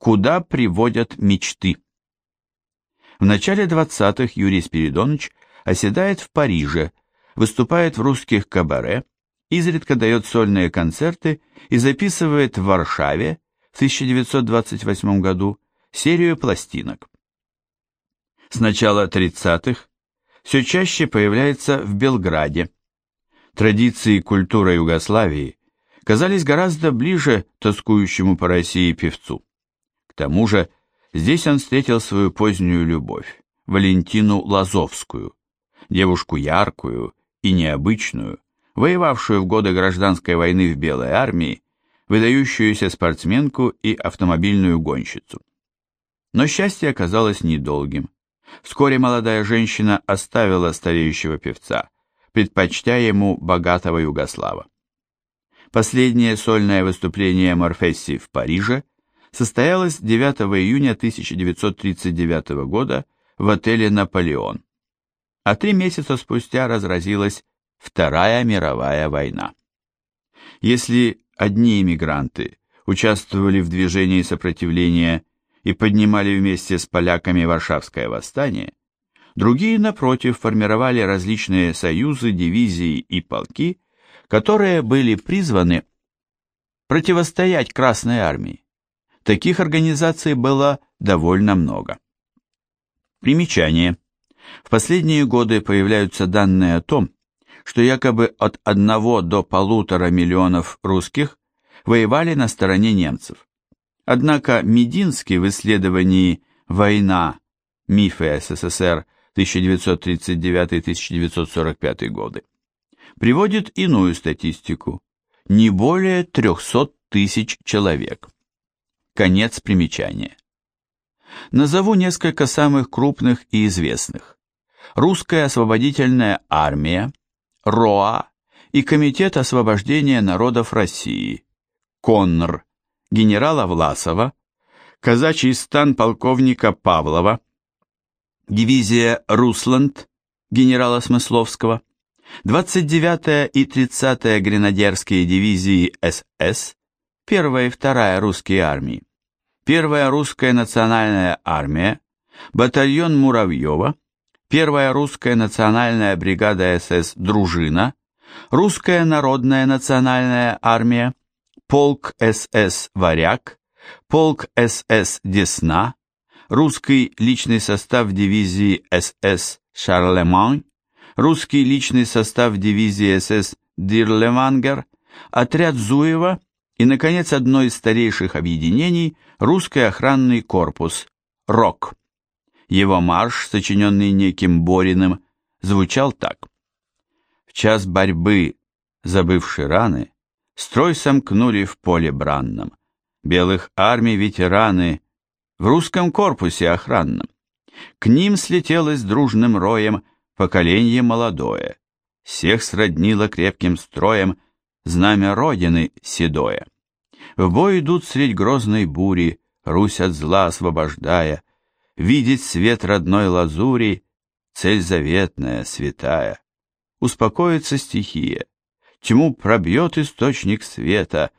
Куда приводят мечты? В начале 20-х Юрий Спиридонович оседает в Париже, выступает в русских кабаре, изредка дает сольные концерты и записывает в Варшаве в 1928 году серию пластинок. С начала 30-х все чаще появляется в Белграде. Традиции и культура Югославии казались гораздо ближе тоскующему по России певцу. Тому же, здесь он встретил свою позднюю любовь, Валентину Лазовскую, девушку яркую и необычную, воевавшую в годы гражданской войны в Белой армии, выдающуюся спортсменку и автомобильную гонщицу. Но счастье оказалось недолгим. Вскоре молодая женщина оставила стареющего певца, предпочтя ему богатого Югослава. Последнее сольное выступление Морфесси в Париже состоялось 9 июня 1939 года в отеле «Наполеон». А три месяца спустя разразилась Вторая мировая война. Если одни иммигранты участвовали в движении сопротивления и поднимали вместе с поляками Варшавское восстание, другие, напротив, формировали различные союзы, дивизии и полки, которые были призваны противостоять Красной армии. Таких организаций было довольно много. Примечание. В последние годы появляются данные о том, что якобы от 1 до полутора миллионов русских воевали на стороне немцев. Однако Мединский в исследовании «Война. Мифы СССР 1939-1945 годы» приводит иную статистику – не более 300 тысяч человек. Конец примечания. Назову несколько самых крупных и известных. Русская освободительная армия, РОА и Комитет освобождения народов России, КОНР, генерала Власова, казачий стан полковника Павлова, дивизия Русланд генерала Смысловского, 29-я и 30-я гренадерские дивизии СС, 1-я и 2-я русские армии, 1-я русская национальная армия, батальон Муравьева, 1-я русская национальная бригада СС «Дружина», русская народная национальная армия, полк СС «Варяг», полк СС «Десна», русский личный состав дивизии СС «Шарлемань», русский личный состав дивизии СС «Дирлевангер», отряд Зуева и, наконец, одно из старейших объединений – русский охранный корпус «РОК». Его марш, сочиненный неким Бориным, звучал так. «В час борьбы, забывши раны, Строй сомкнули в поле бранном. Белых армий ветераны в русском корпусе охранном. К ним слетелось дружным роем поколенье молодое. Всех сроднило крепким строем знамя Родины седое. В бой идут средь грозной бури, Русь от зла освобождая, Видеть свет родной лазури, Цель заветная, святая. Успокоится стихия, тьму пробьет источник света,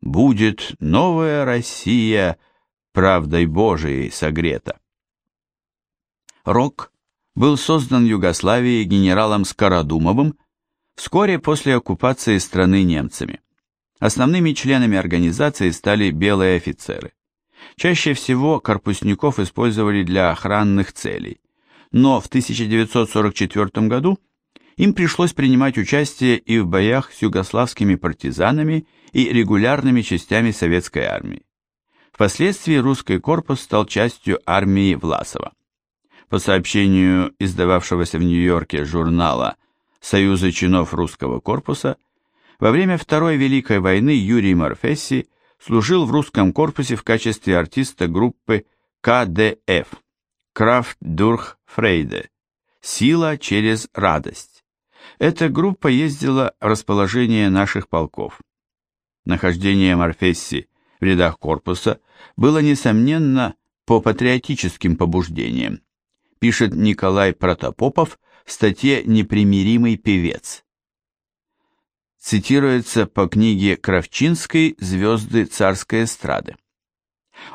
будет новая Россия правдой Божией согрета. Рок был создан Югославией генералом Скородумовым вскоре после оккупации страны немцами. Основными членами организации стали белые офицеры. Чаще всего корпусников использовали для охранных целей, но в 1944 году им пришлось принимать участие и в боях с югославскими партизанами и регулярными частями советской армии. Впоследствии русский корпус стал частью армии Власова. По сообщению издававшегося в Нью-Йорке журнала «Союза чинов русского корпуса», во время Второй Великой войны Юрий Морфесси служил в русском корпусе в качестве артиста группы КДФ «Крафт Дурх Фрейде» «Сила через радость». Эта группа ездила в расположение наших полков. Нахождение Морфесси в рядах корпуса было, несомненно, по патриотическим побуждениям, пишет Николай Протопопов в статье «Непримиримый певец». Цитируется по книге Кравчинской «Звезды царской эстрады».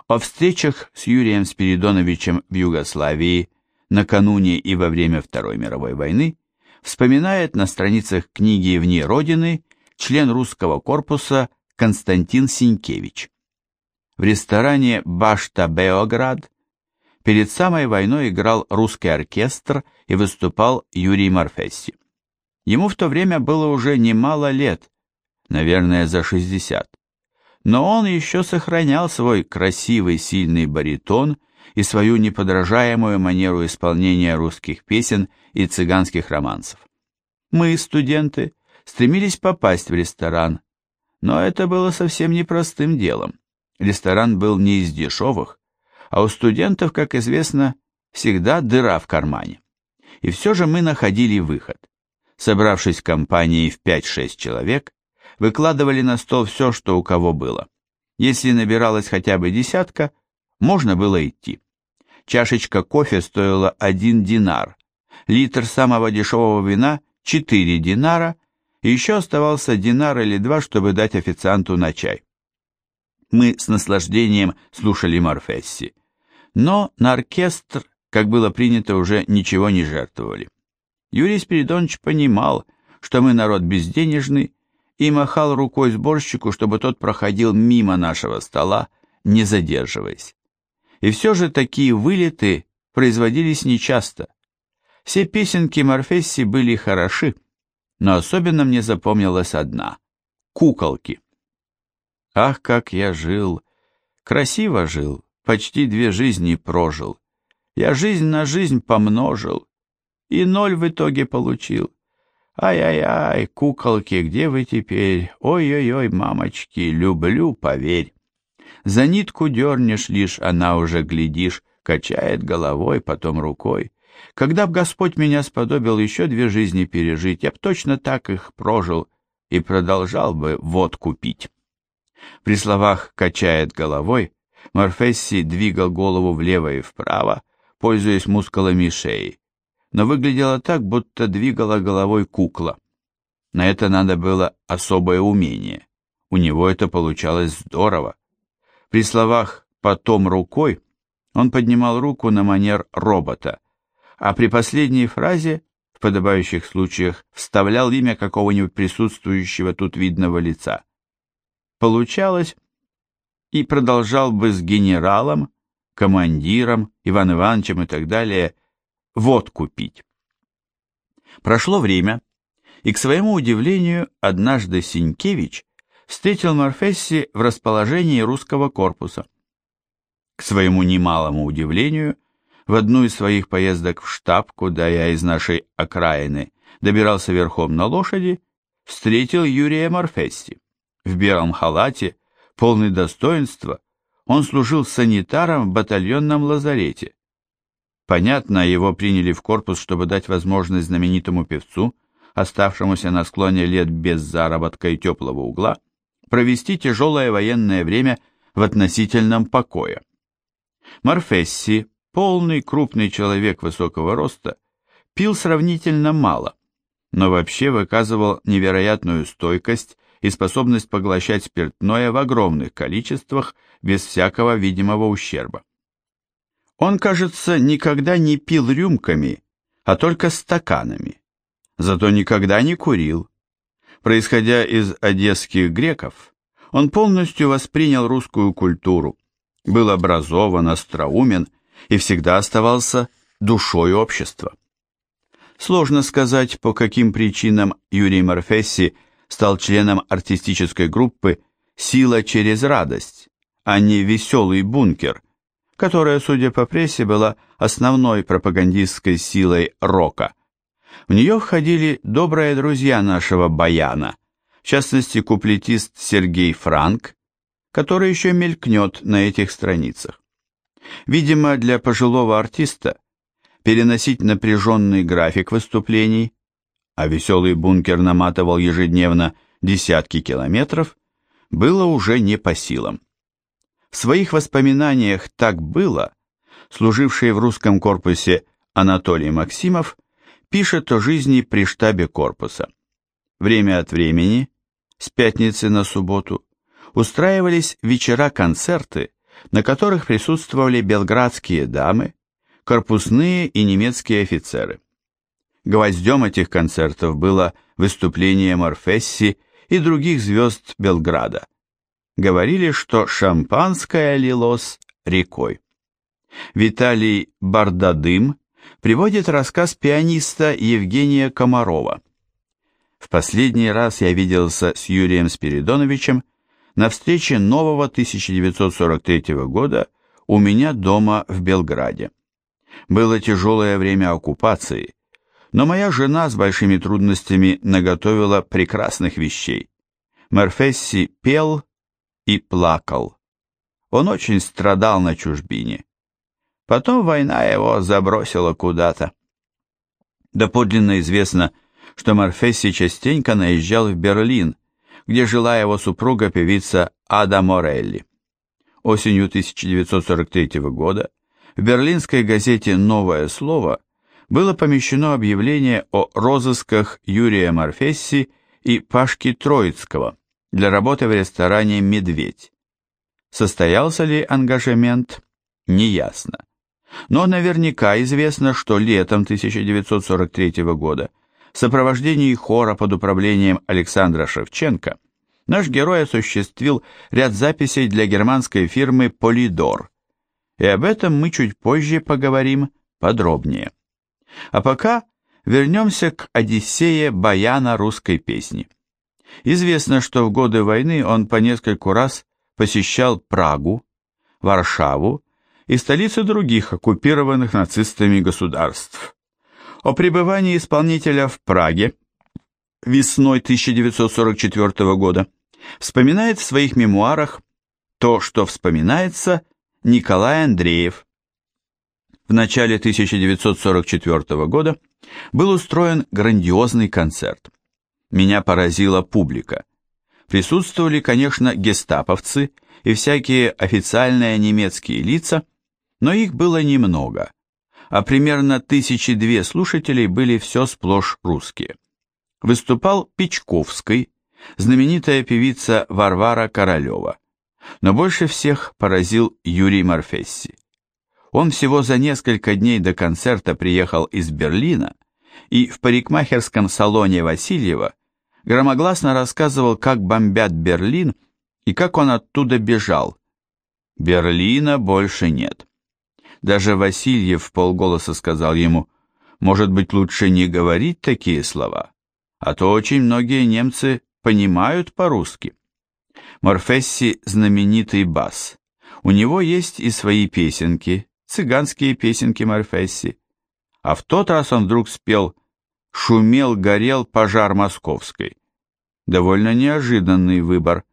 О встречах с Юрием Спиридоновичем в Югославии накануне и во время Второй мировой войны вспоминает на страницах книги «Вне Родины» член русского корпуса Константин Синькевич. В ресторане «Башта Београд» перед самой войной играл русский оркестр и выступал Юрий Морфесси. Ему в то время было уже немало лет, наверное, за 60. Но он еще сохранял свой красивый сильный баритон и свою неподражаемую манеру исполнения русских песен и цыганских романсов. Мы, студенты, стремились попасть в ресторан, но это было совсем непростым делом. Ресторан был не из дешевых, а у студентов, как известно, всегда дыра в кармане. И все же мы находили выход. Собравшись компанией в 5-6 человек, выкладывали на стол все, что у кого было. Если набиралась хотя бы десятка, можно было идти. Чашечка кофе стоила один динар, литр самого дешевого вина – 4 динара, и еще оставался динар или два, чтобы дать официанту на чай. Мы с наслаждением слушали Морфесси, но на оркестр, как было принято, уже ничего не жертвовали. Юрий Спиридонович понимал, что мы народ безденежный, и махал рукой сборщику, чтобы тот проходил мимо нашего стола, не задерживаясь. И все же такие вылеты производились нечасто. Все песенки Морфесси были хороши, но особенно мне запомнилась одна — «Куколки». Ах, как я жил, красиво жил, почти две жизни прожил. Я жизнь на жизнь помножил, и ноль в итоге получил. Ай-яй-яй, куколки, где вы теперь? Ой-ой-ой, мамочки, люблю, поверь. За нитку дернешь лишь, она уже, глядишь, качает головой, потом рукой. Когда б Господь меня сподобил еще две жизни пережить, я б точно так их прожил и продолжал бы водку пить. При словах «качает головой» Морфесси двигал голову влево и вправо, пользуясь мускулами шеи, но выглядело так, будто двигала головой кукла. На это надо было особое умение. У него это получалось здорово. При словах «потом рукой» он поднимал руку на манер робота, а при последней фразе, в подобающих случаях, вставлял имя какого-нибудь присутствующего тут видного лица. Получалось, и продолжал бы с генералом, командиром, Иван Ивановичем и так далее водку пить. Прошло время, и, к своему удивлению, однажды Синькевич встретил Морфесси в расположении русского корпуса. К своему немалому удивлению, в одну из своих поездок в штаб, куда я из нашей окраины добирался верхом на лошади, встретил Юрия Морфесси. В белом халате, полный достоинства, он служил санитаром в батальонном лазарете. Понятно, его приняли в корпус, чтобы дать возможность знаменитому певцу, оставшемуся на склоне лет без заработка и теплого угла, провести тяжелое военное время в относительном покое. Морфесси, полный крупный человек высокого роста, пил сравнительно мало, но вообще выказывал невероятную стойкость и способность поглощать спиртное в огромных количествах без всякого видимого ущерба. Он, кажется, никогда не пил рюмками, а только стаканами. Зато никогда не курил. Происходя из одесских греков, он полностью воспринял русскую культуру, был образован, остроумен и всегда оставался душой общества. Сложно сказать, по каким причинам Юрий Морфесси стал членом артистической группы «Сила через радость», а не «Веселый бункер», которая, судя по прессе, была основной пропагандистской силой рока. В нее входили добрые друзья нашего баяна, в частности куплетист Сергей Франк, который еще мелькнет на этих страницах. Видимо, для пожилого артиста переносить напряженный график выступлений, а веселый бункер наматывал ежедневно десятки километров, было уже не по силам. В своих воспоминаниях «Так было», служивший в русском корпусе Анатолий Максимов, пишет о жизни при штабе корпуса. Время от времени, с пятницы на субботу, устраивались вечера-концерты, на которых присутствовали белградские дамы, корпусные и немецкие офицеры. Гвоздем этих концертов было выступление Морфесси и других звезд Белграда. Говорили, что шампанское лилось рекой. Виталий Бардадым приводит рассказ пианиста Евгения Комарова. В последний раз я виделся с Юрием Спиридоновичем на встрече нового 1943 года у меня дома в Белграде. Было тяжелое время оккупации, но моя жена с большими трудностями наготовила прекрасных вещей. Мерфесси пел и плакал. Он очень страдал на чужбине. Потом война его забросила куда-то. Доподлинно известно, что Морфесси частенько наезжал в Берлин, где жила его супруга-певица Ада Морелли. Осенью 1943 года в берлинской газете «Новое слово» было помещено объявление о розысках Юрия Морфесси и Пашки Троицкого для работы в ресторане «Медведь». Состоялся ли ангажемент, неясно. Но наверняка известно, что летом 1943 года в сопровождении хора под управлением Александра Шевченко наш герой осуществил ряд записей для германской фирмы «Полидор», и об этом мы чуть позже поговорим подробнее. А пока вернемся к Одиссее Баяна русской песни. Известно, что в годы войны он по нескольку раз посещал Прагу, Варшаву и столицы других оккупированных нацистами государств. О пребывании исполнителя в Праге весной 1944 года вспоминает в своих мемуарах то, что вспоминается Николай Андреев. В начале 1944 года был устроен грандиозный концерт. Меня поразила публика. Присутствовали, конечно, гестаповцы и всякие официальные немецкие лица, но их было немного, а примерно тысячи две слушателей были все сплошь русские. Выступал Печковский, знаменитая певица Варвара Королева, но больше всех поразил Юрий Морфесси. Он всего за несколько дней до концерта приехал из Берлина и в парикмахерском салоне Васильева громогласно рассказывал, как бомбят Берлин и как он оттуда бежал. Берлина больше нет. Даже Васильев полголоса сказал ему, может быть, лучше не говорить такие слова, а то очень многие немцы понимают по-русски. Морфесси знаменитый бас. У него есть и свои песенки, цыганские песенки Морфесси. А в тот раз он вдруг спел «Шумел, горел пожар московской». Довольно неожиданный выбор.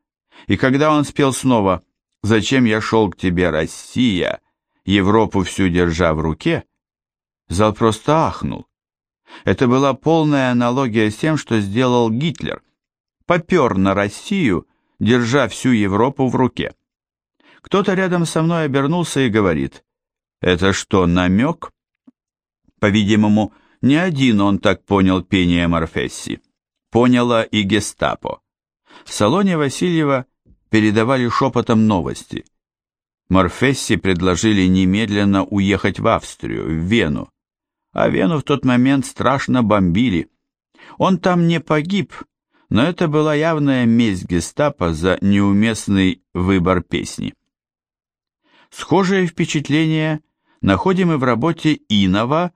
И когда он спел снова «Зачем я шел к тебе, Россия?» Европу всю держа в руке, зал просто ахнул. Это была полная аналогия с тем, что сделал Гитлер. Попер на Россию, держа всю Европу в руке. Кто-то рядом со мной обернулся и говорит, «Это что, намек?» По-видимому, не один он так понял пение Морфесси. Поняла и гестапо. В салоне Васильева передавали шепотом новости – Морфесси предложили немедленно уехать в Австрию, в Вену. А Вену в тот момент страшно бомбили. Он там не погиб, но это была явная месть гестапо за неуместный выбор песни. Схожее впечатление находим и в работе Инова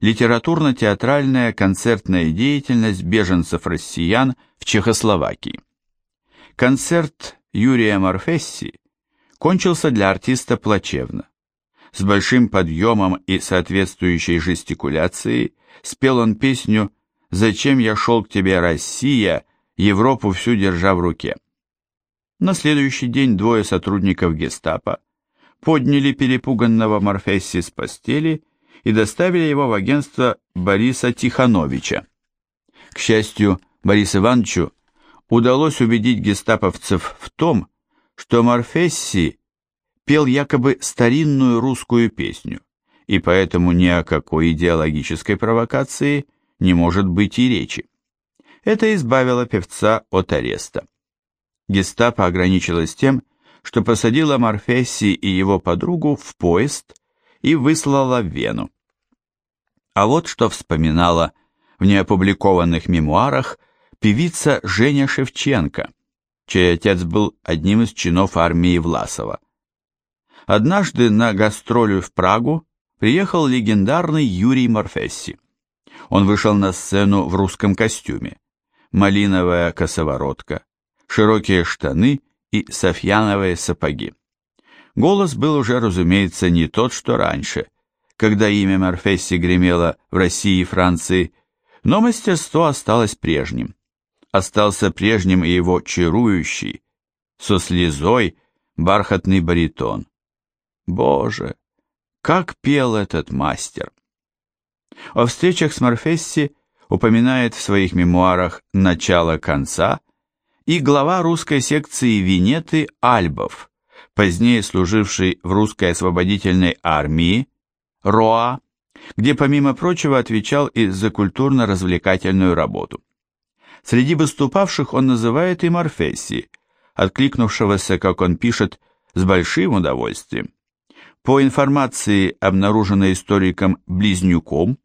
«Литературно-театральная концертная деятельность беженцев-россиян в Чехословакии». Концерт Юрия Морфесси кончился для артиста плачевно. С большим подъемом и соответствующей жестикуляцией спел он песню «Зачем я шел к тебе, Россия, Европу всю держа в руке». На следующий день двое сотрудников гестапо подняли перепуганного Морфесси с постели и доставили его в агентство Бориса Тихановича. К счастью, Борису Ивановичу удалось убедить гестаповцев в том, что Морфесси пел якобы старинную русскую песню, и поэтому ни о какой идеологической провокации не может быть и речи. Это избавило певца от ареста. Гестапо ограничилось тем, что посадила Морфесси и его подругу в поезд и выслала в Вену. А вот что вспоминала в неопубликованных мемуарах певица Женя Шевченко, чей отец был одним из чинов армии Власова. Однажды на гастролю в Прагу приехал легендарный Юрий Морфесси. Он вышел на сцену в русском костюме. Малиновая косоворотка, широкие штаны и софьяновые сапоги. Голос был уже, разумеется, не тот, что раньше, когда имя Морфесси гремело в России и Франции, но мастерство осталось прежним. Остался прежним и его чарующий, со слезой, бархатный баритон. Боже, как пел этот мастер! О встречах с Морфесси упоминает в своих мемуарах «Начало-конца» и глава русской секции Венеты Альбов, позднее служивший в русской освободительной армии, РОА, где, помимо прочего, отвечал и за культурно-развлекательную работу. Среди выступавших он называет и Морфесси, откликнувшегося, как он пишет, с большим удовольствием. По информации, обнаруженной историком Близнюком,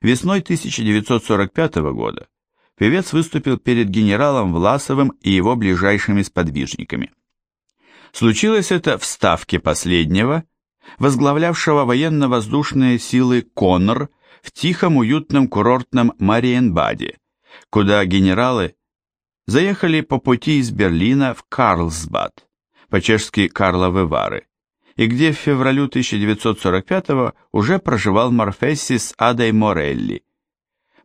весной 1945 года певец выступил перед генералом Власовым и его ближайшими сподвижниками. Случилось это в ставке последнего, возглавлявшего военно-воздушные силы Коннор в тихом уютном курортном Мариенбаде, куда генералы заехали по пути из Берлина в Карлсбад, по-чешски Карловы Вары, и где в февралю 1945 уже проживал Морфесси с Адой Морелли.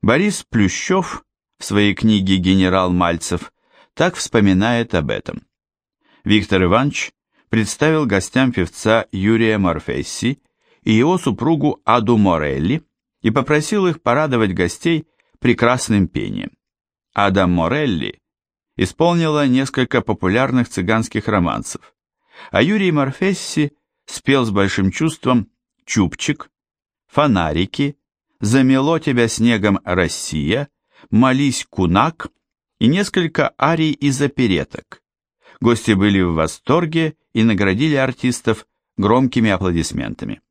Борис Плющев в своей книге «Генерал Мальцев» так вспоминает об этом. Виктор Иванович представил гостям певца Юрия Морфесси и его супругу Аду Морелли и попросил их порадовать гостей прекрасным пением. Ада Морелли исполнила несколько популярных цыганских романсов, а Юрий Морфесси спел с большим чувством «Чупчик», «Фонарики», «Замело тебя снегом Россия», «Молись, кунак» и несколько арий из опереток. Гости были в восторге и наградили артистов громкими аплодисментами.